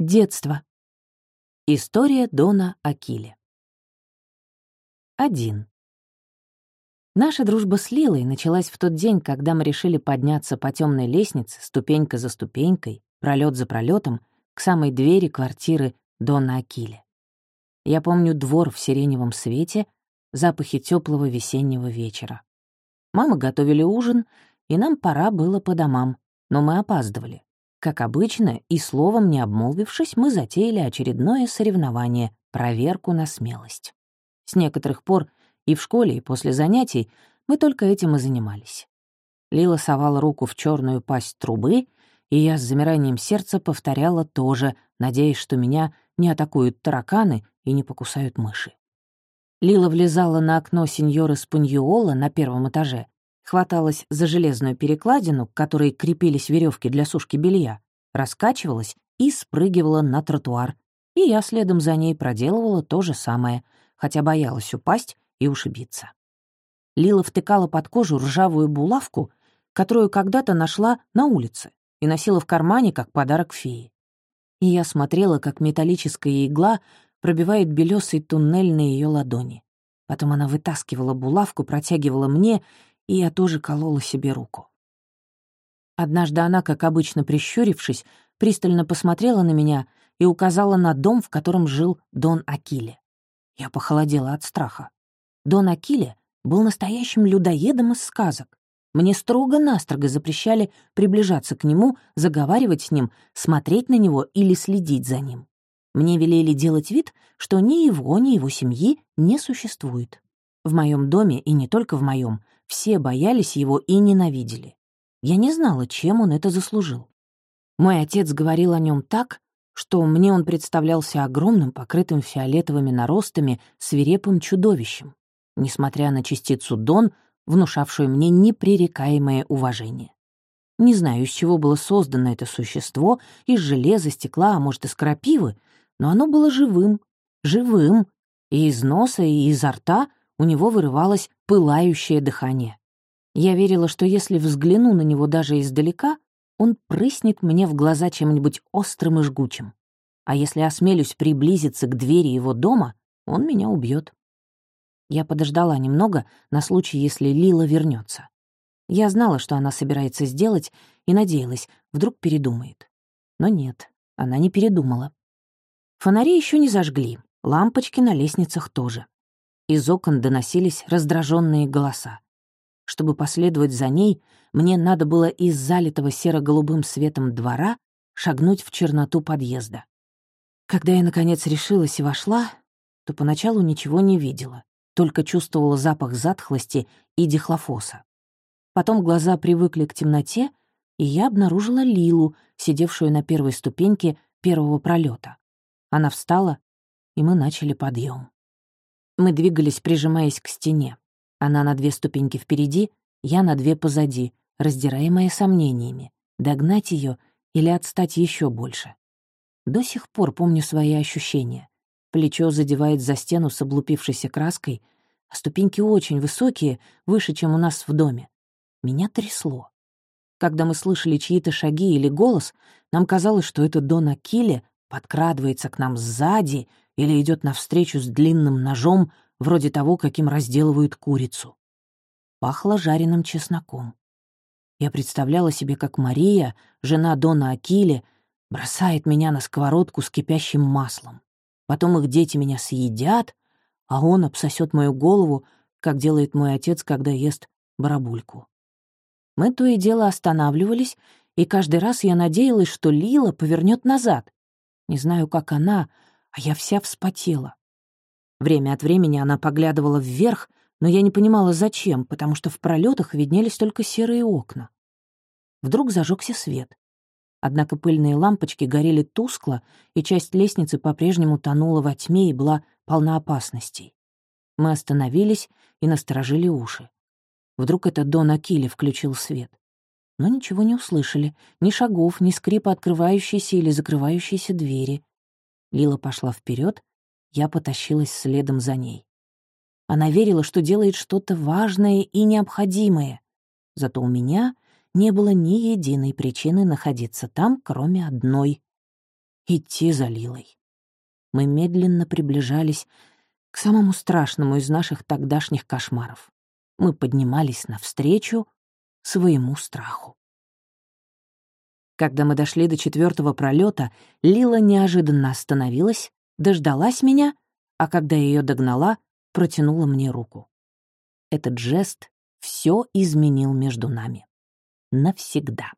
Детство. История Дона Акили. Один. Наша дружба с Лилой началась в тот день, когда мы решили подняться по темной лестнице, ступенька за ступенькой, пролет за пролетом, к самой двери квартиры Дона Акили. Я помню двор в сиреневом свете, запахи теплого весеннего вечера. Мама готовили ужин, и нам пора было по домам, но мы опаздывали. Как обычно, и словом не обмолвившись, мы затеяли очередное соревнование — проверку на смелость. С некоторых пор и в школе, и после занятий мы только этим и занимались. Лила совала руку в черную пасть трубы, и я с замиранием сердца повторяла тоже, надеясь, что меня не атакуют тараканы и не покусают мыши. Лила влезала на окно сеньора Спуньюола на первом этаже хваталась за железную перекладину, к которой крепились веревки для сушки белья, раскачивалась и спрыгивала на тротуар. И я следом за ней проделывала то же самое, хотя боялась упасть и ушибиться. Лила втыкала под кожу ржавую булавку, которую когда-то нашла на улице и носила в кармане как подарок феи. И я смотрела, как металлическая игла пробивает белесый туннель на ее ладони. Потом она вытаскивала булавку, протягивала мне, и я тоже колола себе руку. Однажды она, как обычно прищурившись, пристально посмотрела на меня и указала на дом, в котором жил Дон Акиле. Я похолодела от страха. Дон Акиле был настоящим людоедом из сказок. Мне строго-настрого запрещали приближаться к нему, заговаривать с ним, смотреть на него или следить за ним. Мне велели делать вид, что ни его, ни его семьи не существует. В моем доме, и не только в моем, все боялись его и ненавидели. Я не знала, чем он это заслужил. Мой отец говорил о нем так, что мне он представлялся огромным, покрытым фиолетовыми наростами, свирепым чудовищем, несмотря на частицу Дон, внушавшую мне непререкаемое уважение. Не знаю, из чего было создано это существо, из железа, стекла, а может, из крапивы, но оно было живым, живым, и из носа, и изо рта у него вырывалось пылающее дыхание. Я верила, что если взгляну на него даже издалека, он прыснет мне в глаза чем-нибудь острым и жгучим. А если осмелюсь приблизиться к двери его дома, он меня убьет. Я подождала немного на случай, если Лила вернется. Я знала, что она собирается сделать, и надеялась, вдруг передумает. Но нет, она не передумала. Фонари еще не зажгли, лампочки на лестницах тоже. Из окон доносились раздраженные голоса. Чтобы последовать за ней, мне надо было из залитого серо-голубым светом двора шагнуть в черноту подъезда. Когда я, наконец, решилась и вошла, то поначалу ничего не видела, только чувствовала запах затхлости и дихлофоса. Потом глаза привыкли к темноте, и я обнаружила Лилу, сидевшую на первой ступеньке первого пролета. Она встала, и мы начали подъем. Мы двигались, прижимаясь к стене. Она на две ступеньки впереди, я на две позади, раздираемая сомнениями, догнать ее или отстать еще больше. До сих пор помню свои ощущения. Плечо задевает за стену с облупившейся краской, а ступеньки очень высокие, выше, чем у нас в доме. Меня трясло. Когда мы слышали чьи-то шаги или голос, нам казалось, что это Дон Акиле подкрадывается к нам сзади или идет навстречу с длинным ножом, вроде того, каким разделывают курицу. Пахло жареным чесноком. Я представляла себе, как Мария, жена Дона Акили, бросает меня на сковородку с кипящим маслом. Потом их дети меня съедят, а он обсосет мою голову, как делает мой отец, когда ест барабульку. Мы то и дело останавливались, и каждый раз я надеялась, что Лила повернет назад. Не знаю, как она, а я вся вспотела. Время от времени она поглядывала вверх, но я не понимала, зачем, потому что в пролетах виднелись только серые окна. Вдруг зажегся свет. Однако пыльные лампочки горели тускло, и часть лестницы по-прежнему тонула во тьме и была полна опасностей. Мы остановились и насторожили уши. Вдруг это Дон Акили включил свет. Но ничего не услышали, ни шагов, ни скрипа открывающейся или закрывающейся двери. Лила пошла вперед, я потащилась следом за ней. Она верила, что делает что-то важное и необходимое. Зато у меня не было ни единой причины находиться там, кроме одной. идти за Лилой. Мы медленно приближались к самому страшному из наших тогдашних кошмаров. Мы поднимались навстречу своему страху. Когда мы дошли до четвертого пролета, Лила неожиданно остановилась, дождалась меня, а когда ее догнала, протянула мне руку. Этот жест все изменил между нами. Навсегда.